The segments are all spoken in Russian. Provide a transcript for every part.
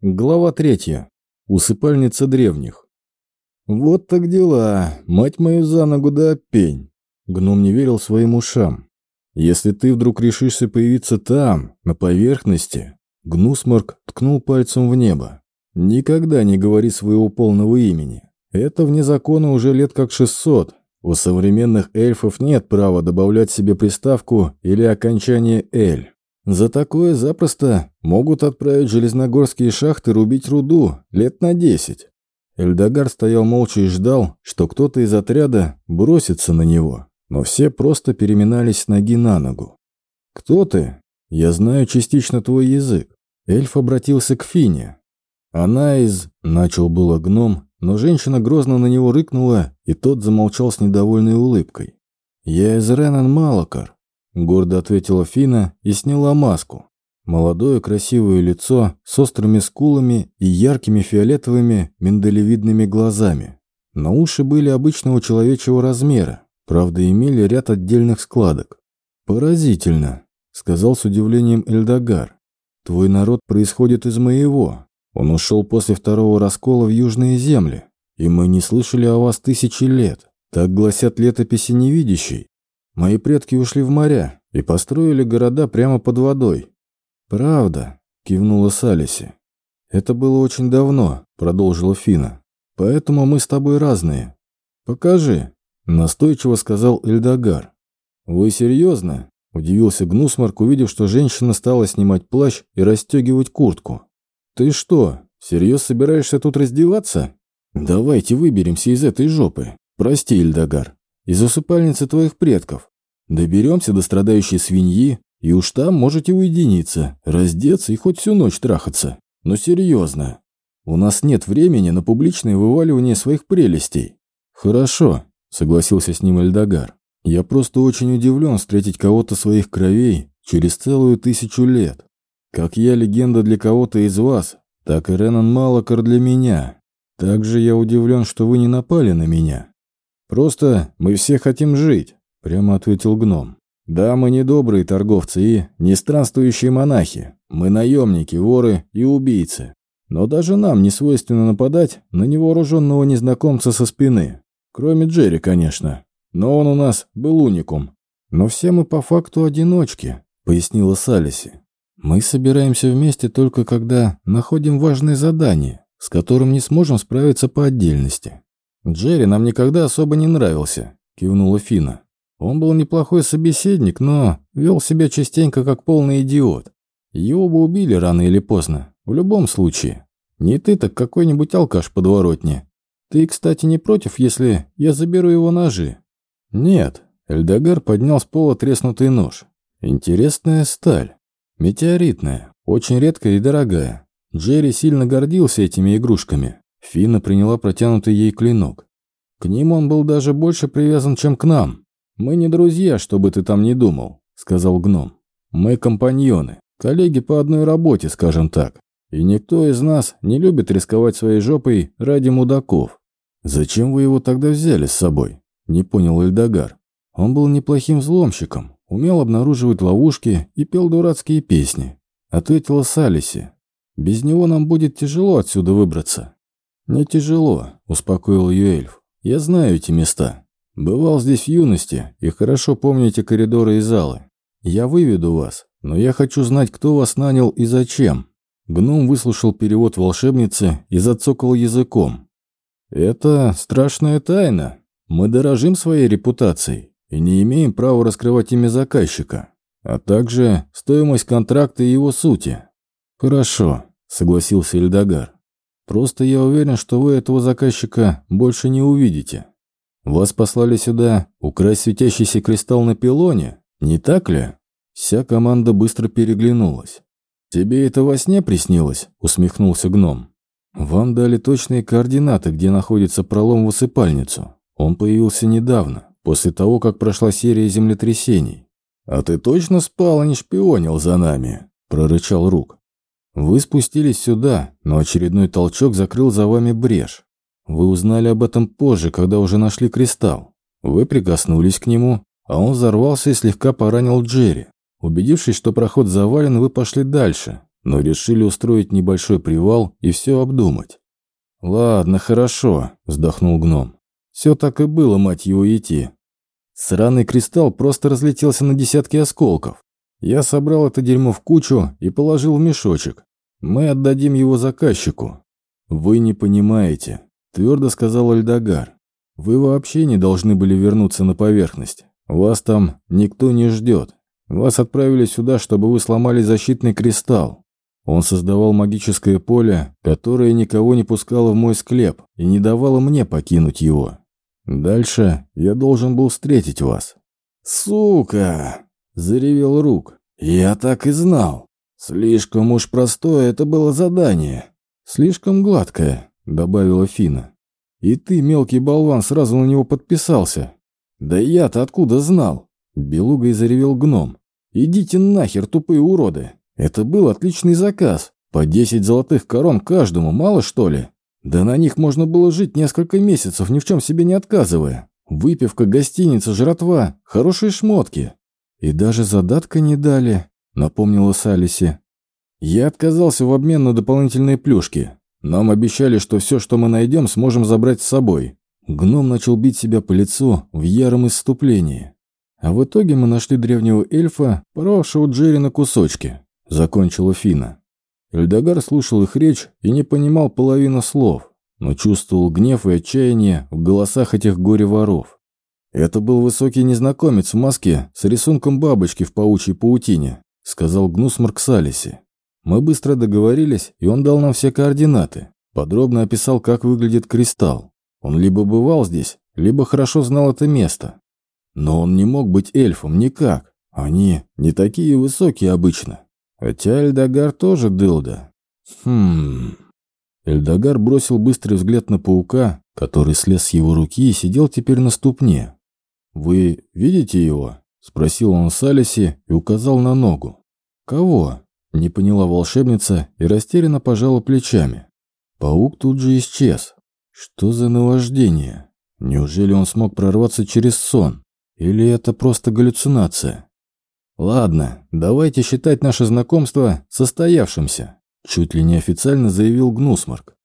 Глава третья. Усыпальница древних. «Вот так дела. Мать мою за ногу да пень!» Гном не верил своим ушам. «Если ты вдруг решишься появиться там, на поверхности...» Гнусморк ткнул пальцем в небо. «Никогда не говори своего полного имени. Это вне закона уже лет как шестьсот. У современных эльфов нет права добавлять себе приставку или окончание «эль». За такое запросто могут отправить железногорские шахты рубить руду лет на десять. Эльдогар стоял молча и ждал, что кто-то из отряда бросится на него, но все просто переминались ноги на ногу. «Кто ты? Я знаю частично твой язык». Эльф обратился к Фине. «Она из...» — начал было гном, но женщина грозно на него рыкнула, и тот замолчал с недовольной улыбкой. «Я из Ренан Малакар. Гордо ответила Фина и сняла маску. Молодое красивое лицо с острыми скулами и яркими фиолетовыми миндалевидными глазами. На уши были обычного человечьего размера, правда имели ряд отдельных складок. «Поразительно», — сказал с удивлением Эльдогар. «Твой народ происходит из моего. Он ушел после второго раскола в Южные земли, и мы не слышали о вас тысячи лет. Так гласят летописи невидящей. Мои предки ушли в моря и построили города прямо под водой. Правда, кивнула Салиси. Это было очень давно, продолжила Фина. Поэтому мы с тобой разные. Покажи, настойчиво сказал Эльдогар. Вы серьезно? Удивился Гнусмарк, увидев, что женщина стала снимать плащ и расстегивать куртку. «Ты что, всерьез собираешься тут раздеваться? Давайте выберемся из этой жопы. Прости, Эльдогар из усыпальницы твоих предков. Доберемся до страдающей свиньи, и уж там можете уединиться, раздеться и хоть всю ночь трахаться. Но серьезно. У нас нет времени на публичное вываливание своих прелестей. Хорошо, согласился с ним Эльдогар. Я просто очень удивлен встретить кого-то своих кровей через целую тысячу лет. Как я легенда для кого-то из вас, так и Ренан Малакар для меня. Также я удивлен, что вы не напали на меня. «Просто мы все хотим жить», — прямо ответил гном. «Да, мы не добрые торговцы и не странствующие монахи. Мы наемники, воры и убийцы. Но даже нам не свойственно нападать на невооруженного незнакомца со спины. Кроме Джерри, конечно. Но он у нас был уникум. Но все мы по факту одиночки», — пояснила Салиси. «Мы собираемся вместе только когда находим важное задание, с которым не сможем справиться по отдельности. «Джерри нам никогда особо не нравился», — кивнула Фина. «Он был неплохой собеседник, но вел себя частенько как полный идиот. Его бы убили рано или поздно, в любом случае. Не ты, так какой-нибудь алкаш подворотни. Ты, кстати, не против, если я заберу его ножи?» «Нет», — Эльдогар поднял с пола треснутый нож. «Интересная сталь. Метеоритная, очень редкая и дорогая. Джерри сильно гордился этими игрушками. Фина приняла протянутый ей клинок. К ним он был даже больше привязан, чем к нам. Мы не друзья, что бы ты там ни думал, сказал гном. Мы компаньоны, коллеги по одной работе, скажем так. И никто из нас не любит рисковать своей жопой ради мудаков. Зачем вы его тогда взяли с собой? Не понял Эльдогар. Он был неплохим взломщиком, умел обнаруживать ловушки и пел дурацкие песни. Ответила Салиси. Без него нам будет тяжело отсюда выбраться. «Не тяжело», — успокоил ее эльф. «Я знаю эти места. Бывал здесь в юности и хорошо помню эти коридоры и залы. Я выведу вас, но я хочу знать, кто вас нанял и зачем». Гном выслушал перевод волшебницы и зацокал языком. «Это страшная тайна. Мы дорожим своей репутацией и не имеем права раскрывать имя заказчика, а также стоимость контракта и его сути». «Хорошо», — согласился Эльдогар. Просто я уверен, что вы этого заказчика больше не увидите. Вас послали сюда украсть светящийся кристалл на пилоне, не так ли?» Вся команда быстро переглянулась. «Тебе это во сне приснилось?» – усмехнулся гном. «Вам дали точные координаты, где находится пролом в усыпальницу. Он появился недавно, после того, как прошла серия землетрясений». «А ты точно спал, а не шпионил за нами?» – прорычал Рук. Вы спустились сюда, но очередной толчок закрыл за вами брешь. Вы узнали об этом позже, когда уже нашли кристалл. Вы прикоснулись к нему, а он взорвался и слегка поранил Джерри. Убедившись, что проход завален, вы пошли дальше, но решили устроить небольшой привал и все обдумать. «Ладно, хорошо», – вздохнул гном. «Все так и было, мать его, идти». Сраный кристалл просто разлетелся на десятки осколков. Я собрал это дерьмо в кучу и положил в мешочек. Мы отдадим его заказчику. «Вы не понимаете», – твердо сказал Альдагар. «Вы вообще не должны были вернуться на поверхность. Вас там никто не ждет. Вас отправили сюда, чтобы вы сломали защитный кристалл. Он создавал магическое поле, которое никого не пускало в мой склеп и не давало мне покинуть его. Дальше я должен был встретить вас». «Сука!» – заревел Рук. «Я так и знал. Слишком уж простое это было задание. Слишком гладкое», – добавила Фина. «И ты, мелкий болван, сразу на него подписался». «Да я-то откуда знал?» – белугой заревел гном. «Идите нахер, тупые уроды!» Это был отличный заказ. По 10 золотых корон каждому, мало что ли? Да на них можно было жить несколько месяцев, ни в чем себе не отказывая. Выпивка, гостиница, жратва, хорошие шмотки. И даже задатка не дали, напомнила Салиси. Я отказался в обмен на дополнительные плюшки. Нам обещали, что все, что мы найдем, сможем забрать с собой. Гном начал бить себя по лицу в яром исступлении. А в итоге мы нашли древнего эльфа, порвавшего Джерри на кусочки. — закончила Фина. Эльдогар слушал их речь и не понимал половину слов, но чувствовал гнев и отчаяние в голосах этих горе-воров. «Это был высокий незнакомец в маске с рисунком бабочки в паучьей паутине», — сказал Гнусмарк Салиси. «Мы быстро договорились, и он дал нам все координаты. Подробно описал, как выглядит кристалл. Он либо бывал здесь, либо хорошо знал это место. Но он не мог быть эльфом никак. Они не такие высокие обычно. Хотя Эльдогар тоже дылда. Хм... Эльдогар бросил быстрый взгляд на паука, который слез с его руки и сидел теперь на ступне. «Вы видите его?» – спросил он Салиси и указал на ногу. «Кого?» – не поняла волшебница и растерянно пожала плечами. Паук тут же исчез. Что за наваждение? Неужели он смог прорваться через сон? Или это просто галлюцинация? «Ладно, давайте считать наше знакомство состоявшимся», чуть ли не официально заявил Гнусмарк.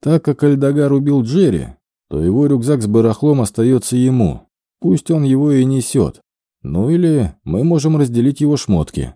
«Так как Альдагар убил Джерри, то его рюкзак с барахлом остается ему. Пусть он его и несет. Ну или мы можем разделить его шмотки».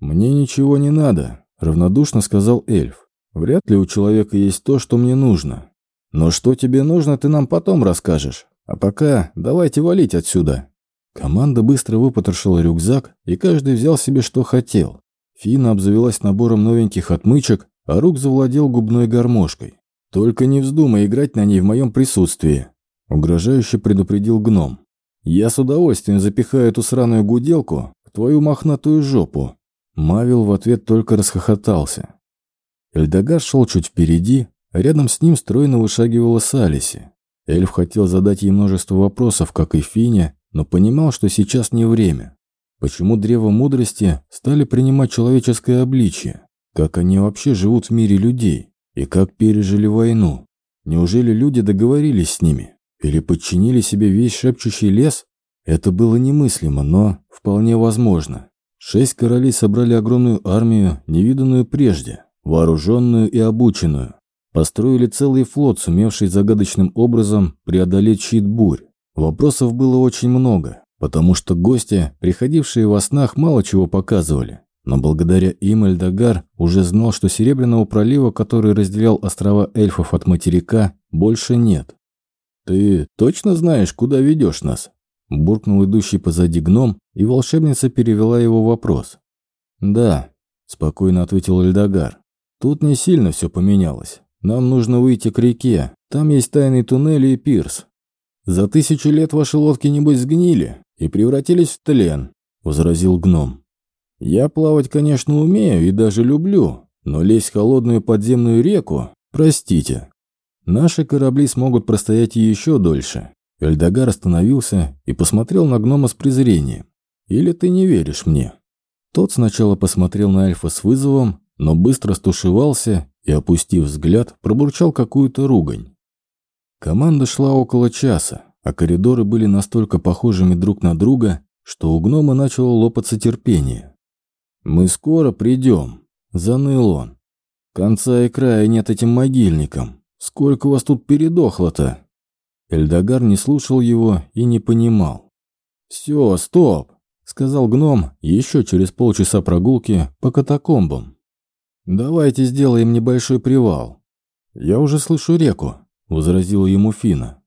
«Мне ничего не надо», — равнодушно сказал эльф. «Вряд ли у человека есть то, что мне нужно. Но что тебе нужно, ты нам потом расскажешь. А пока давайте валить отсюда». Команда быстро выпотрошила рюкзак, и каждый взял себе что хотел. Фина обзавелась набором новеньких отмычек, а Рук завладел губной гармошкой. «Только не вздумай играть на ней в моем присутствии», — угрожающе предупредил гном. «Я с удовольствием запихаю эту сраную гуделку в твою мохнатую жопу». Мавил в ответ только расхохотался. Эльдогар шел чуть впереди, а рядом с ним стройно вышагивала Салиси. Эльф хотел задать ей множество вопросов, как и Фине, но понимал, что сейчас не время. Почему древо мудрости стали принимать человеческое обличие? Как они вообще живут в мире людей? И как пережили войну? Неужели люди договорились с ними? Или подчинили себе весь шепчущий лес? Это было немыслимо, но вполне возможно. Шесть королей собрали огромную армию, невиданную прежде, вооруженную и обученную. Построили целый флот, сумевший загадочным образом преодолеть щит бурь. Вопросов было очень много, потому что гости, приходившие во снах, мало чего показывали. Но благодаря им Эльдогар уже знал, что Серебряного пролива, который разделял острова эльфов от материка, больше нет. «Ты точно знаешь, куда ведешь нас?» Буркнул идущий позади гном, и волшебница перевела его вопрос. «Да», – спокойно ответил Эльдогар. «Тут не сильно все поменялось. Нам нужно выйти к реке. Там есть тайный туннель и пирс. «За тысячу лет ваши лодки, небось, сгнили и превратились в тлен», — возразил гном. «Я плавать, конечно, умею и даже люблю, но лезть в холодную подземную реку, простите. Наши корабли смогут простоять еще дольше». Эльдогар остановился и посмотрел на гнома с презрением. «Или ты не веришь мне?» Тот сначала посмотрел на Альфа с вызовом, но быстро стушевался и, опустив взгляд, пробурчал какую-то ругань. Команда шла около часа, а коридоры были настолько похожими друг на друга, что у гнома начало лопаться терпение. «Мы скоро придем», Заныл он. «Конца и края нет этим могильникам. Сколько вас тут передохло-то?» Эльдогар не слушал его и не понимал. «Все, стоп!» — сказал гном еще через полчаса прогулки по катакомбам. «Давайте сделаем небольшой привал». «Я уже слышу реку», — возразила ему Фина.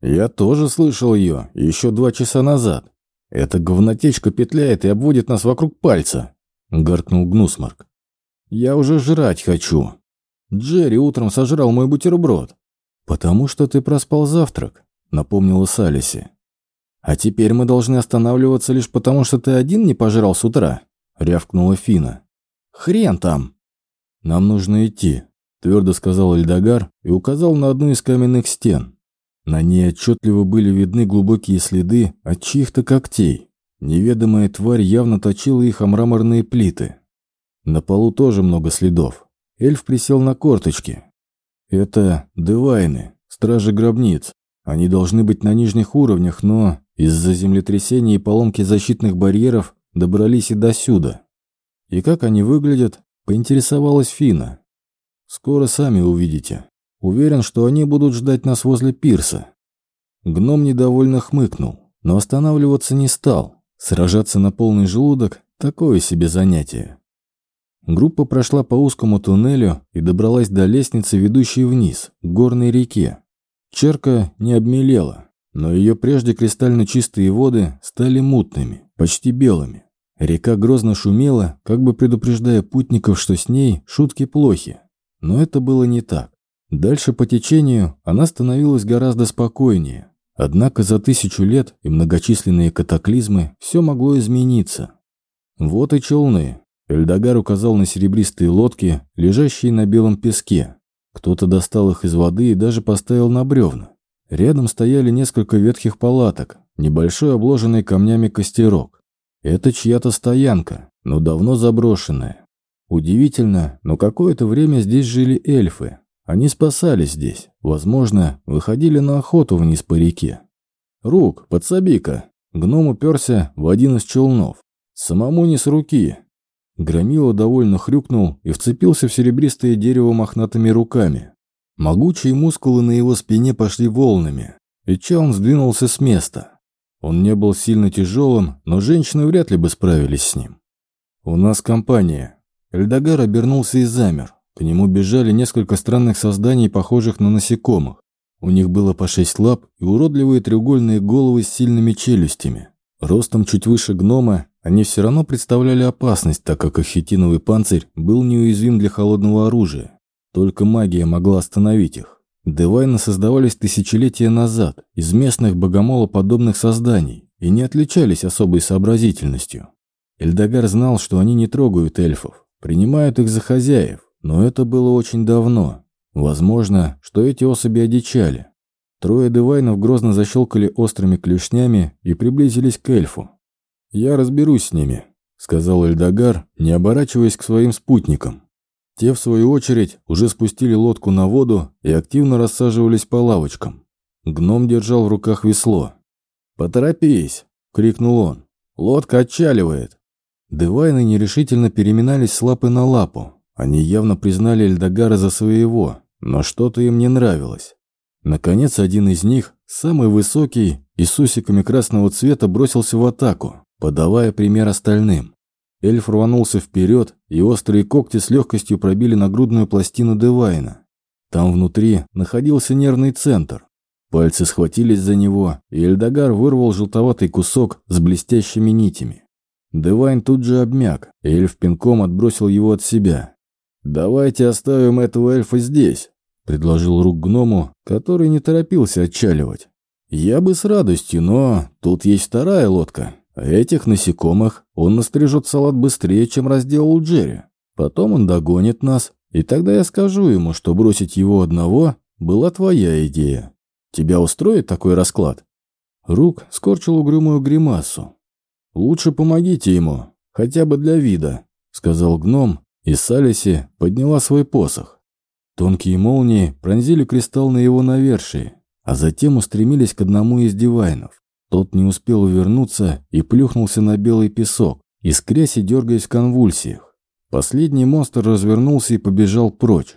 «Я тоже слышал ее еще два часа назад. Эта говнотечка петляет и обводит нас вокруг пальца», — гаркнул Гнусмарк. «Я уже жрать хочу. Джерри утром сожрал мой бутерброд». «Потому что ты проспал завтрак», — напомнила Салиси. «А теперь мы должны останавливаться лишь потому, что ты один не пожрал с утра», — рявкнула Фина. «Хрен там!» «Нам нужно идти», — твердо сказал Эльдогар и указал на одну из каменных стен. На ней отчетливо были видны глубокие следы от чьих-то когтей. Неведомая тварь явно точила их о мраморные плиты. На полу тоже много следов. Эльф присел на корточки. Это девайны, стражи гробниц. Они должны быть на нижних уровнях, но из-за землетрясений и поломки защитных барьеров добрались и до сюда. И как они выглядят, поинтересовалась Фина. Скоро сами увидите. Уверен, что они будут ждать нас возле пирса. Гном недовольно хмыкнул, но останавливаться не стал. Сражаться на полный желудок – такое себе занятие. Группа прошла по узкому туннелю и добралась до лестницы, ведущей вниз, к горной реке. Черка не обмелела, но ее прежде кристально чистые воды стали мутными, почти белыми. Река грозно шумела, как бы предупреждая путников, что с ней шутки плохи. Но это было не так. Дальше по течению она становилась гораздо спокойнее. Однако за тысячу лет и многочисленные катаклизмы все могло измениться. Вот и челны. Эльдогар указал на серебристые лодки, лежащие на белом песке. Кто-то достал их из воды и даже поставил на бревна. Рядом стояли несколько ветхих палаток, небольшой обложенный камнями костерок. Это чья-то стоянка, но давно заброшенная. Удивительно, но какое-то время здесь жили эльфы, они спасались здесь, возможно, выходили на охоту вниз по реке. «Рук, подсоби-ка!» Гном уперся в один из челнов. «Самому не с руки!» Громила довольно хрюкнул и вцепился в серебристое дерево мохнатыми руками. Могучие мускулы на его спине пошли волнами, и Чаун сдвинулся с места. Он не был сильно тяжелым, но женщины вряд ли бы справились с ним. «У нас компания». Эльдогар обернулся и замер. К нему бежали несколько странных созданий, похожих на насекомых. У них было по шесть лап и уродливые треугольные головы с сильными челюстями. Ростом чуть выше гнома, они все равно представляли опасность, так как их хитиновый панцирь был неуязвим для холодного оружия. Только магия могла остановить их. Девайны создавались тысячелетия назад из местных богомолоподобных созданий и не отличались особой сообразительностью. Эльдогар знал, что они не трогают эльфов, принимают их за хозяев, но это было очень давно. Возможно, что эти особи одичали. Трое девайнов грозно защелкали острыми клешнями и приблизились к эльфу. «Я разберусь с ними», — сказал Эльдогар, не оборачиваясь к своим спутникам. Те, в свою очередь, уже спустили лодку на воду и активно рассаживались по лавочкам. Гном держал в руках весло. «Поторопись!» — крикнул он. «Лодка отчаливает!» Девайны нерешительно переминались с лапы на лапу, они явно признали Эльдогара за своего, но что-то им не нравилось. Наконец, один из них, самый высокий и с усиками красного цвета, бросился в атаку, подавая пример остальным. Эльф рванулся вперед, и острые когти с легкостью пробили нагрудную пластину Девайна. Там внутри находился нервный центр. Пальцы схватились за него, и Эльдогар вырвал желтоватый кусок с блестящими нитями. Девайн тут же обмяк, и эльф пинком отбросил его от себя. «Давайте оставим этого эльфа здесь», — предложил рук гному, который не торопился отчаливать. «Я бы с радостью, но тут есть вторая лодка. Этих насекомых он настрижет салат быстрее, чем разделал Джерри. Потом он догонит нас, и тогда я скажу ему, что бросить его одного была твоя идея. Тебя устроит такой расклад?» Рук скорчил угрюмую гримасу. «Лучше помогите ему, хотя бы для вида», — сказал гном, и Салиси подняла свой посох. Тонкие молнии пронзили кристалл на его навершии, а затем устремились к одному из дивайнов. Тот не успел увернуться и плюхнулся на белый песок, искрясь и дергаясь в конвульсиях. Последний монстр развернулся и побежал прочь.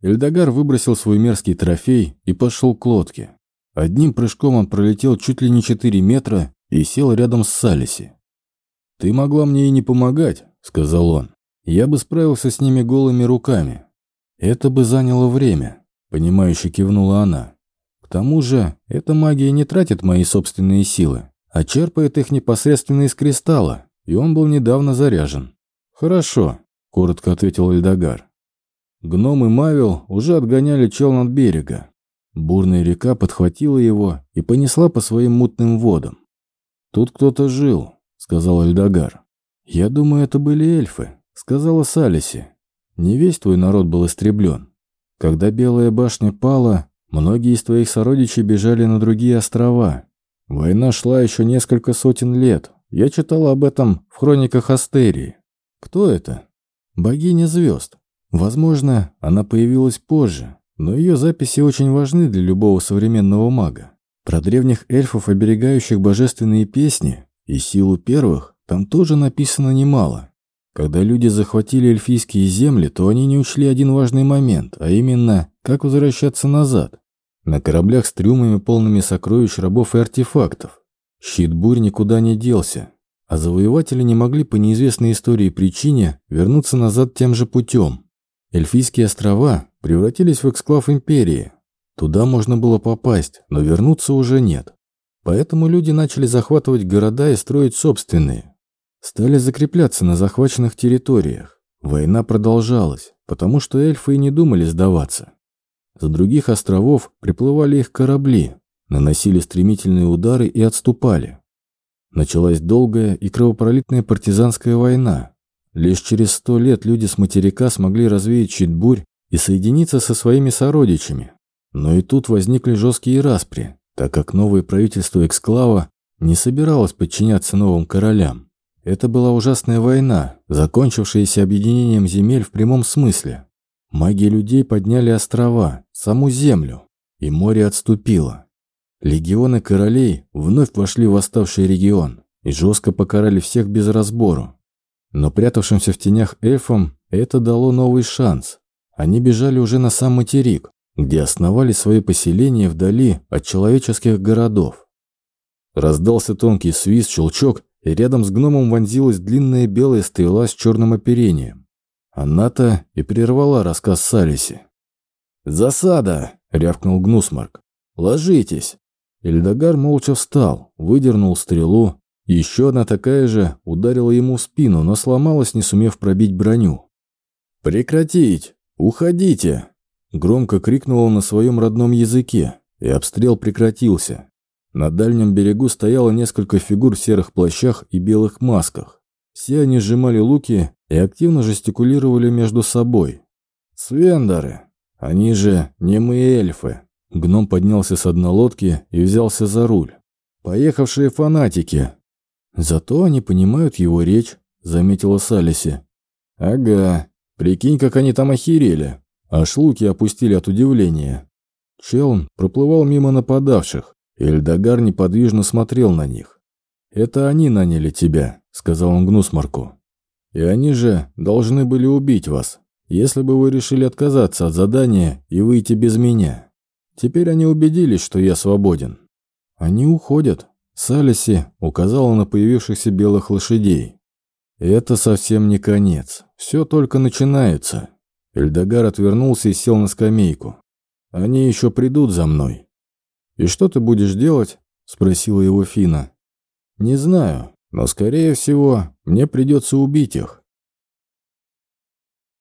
Эльдогар выбросил свой мерзкий трофей и пошел к лодке. Одним прыжком он пролетел чуть ли не 4 метра и сел рядом с Салиси. «Ты могла мне и не помогать», — сказал он. «Я бы справился с ними голыми руками. Это бы заняло время», — понимающе кивнула она. «К тому же, эта магия не тратит мои собственные силы, а черпает их непосредственно из кристалла, и он был недавно заряжен». «Хорошо», — коротко ответил Эльдогар. Гном и Мавил уже отгоняли чел от берега. Бурная река подхватила его и понесла по своим мутным водам. «Тут кто-то жил», — сказал Эльдогар. «Я думаю, это были эльфы», — сказала Салиси. «Не весь твой народ был истреблен. Когда Белая башня пала, многие из твоих сородичей бежали на другие острова. Война шла еще несколько сотен лет. Я читал об этом в хрониках Астерии. Кто это? Богиня звезд. Возможно, она появилась позже, но ее записи очень важны для любого современного мага. Про древних эльфов, оберегающих божественные песни, и силу первых там тоже написано немало. Когда люди захватили эльфийские земли, то они не учли один важный момент, а именно, как возвращаться назад. На кораблях с трюмами, полными сокровищ, рабов и артефактов. Щит бурь никуда не делся, а завоеватели не могли по неизвестной истории причине вернуться назад тем же путем. Эльфийские острова превратились в эксклав империи. Туда можно было попасть, но вернуться уже нет. Поэтому люди начали захватывать города и строить собственные. Стали закрепляться на захваченных территориях. Война продолжалась, потому что эльфы и не думали сдаваться. За других островов приплывали их корабли, наносили стремительные удары и отступали. Началась долгая и кровопролитная партизанская война, Лишь через сто лет люди с материка смогли развеять Читбурь и соединиться со своими сородичами. Но и тут возникли жесткие распри, так как новое правительство Эксклава не собиралось подчиняться новым королям. Это была ужасная война, закончившаяся объединением земель в прямом смысле. Маги людей подняли острова, саму землю, и море отступило. Легионы королей вновь вошли в восставший регион и жестко покарали всех без разбору. Но прятавшимся в тенях эльфам это дало новый шанс. Они бежали уже на сам материк, где основали свои поселения вдали от человеческих городов. Раздался тонкий свист, щелчок, и рядом с гномом вонзилась длинная белая стрела с черным оперением. Она-то и прервала рассказ Салиси. «Засада!» — рявкнул Гнусмарк. «Ложитесь!» Эльдогар молча встал, выдернул стрелу еще одна такая же ударила ему в спину, но сломалась, не сумев пробить броню. «Прекратить! Уходите!» Громко крикнул он на своем родном языке, и обстрел прекратился. На дальнем берегу стояло несколько фигур в серых плащах и белых масках. Все они сжимали луки и активно жестикулировали между собой. «Свендоры! Они же не мы эльфы!» Гном поднялся с одной лодки и взялся за руль. «Поехавшие фанатики, «Зато они понимают его речь», — заметила Салиси. «Ага, прикинь, как они там охерели». Аж луки опустили от удивления. Челн проплывал мимо нападавших, Эльдогар неподвижно смотрел на них. «Это они наняли тебя», — сказал он Гнусмарку. «И они же должны были убить вас, если бы вы решили отказаться от задания и выйти без меня. Теперь они убедились, что я свободен». «Они уходят», Салиси указала на появившихся белых лошадей. «Это совсем не конец. Все только начинается». Эльдогар отвернулся и сел на скамейку. «Они еще придут за мной». «И что ты будешь делать?» – спросила его Фина. «Не знаю, но, скорее всего, мне придется убить их.